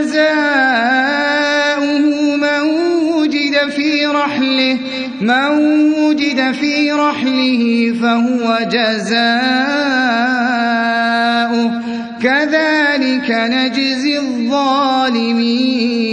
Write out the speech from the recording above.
جزاؤه من وجد في رحله من وجد في رحله فهو جزاؤه. كذلك نجزي الظالمين.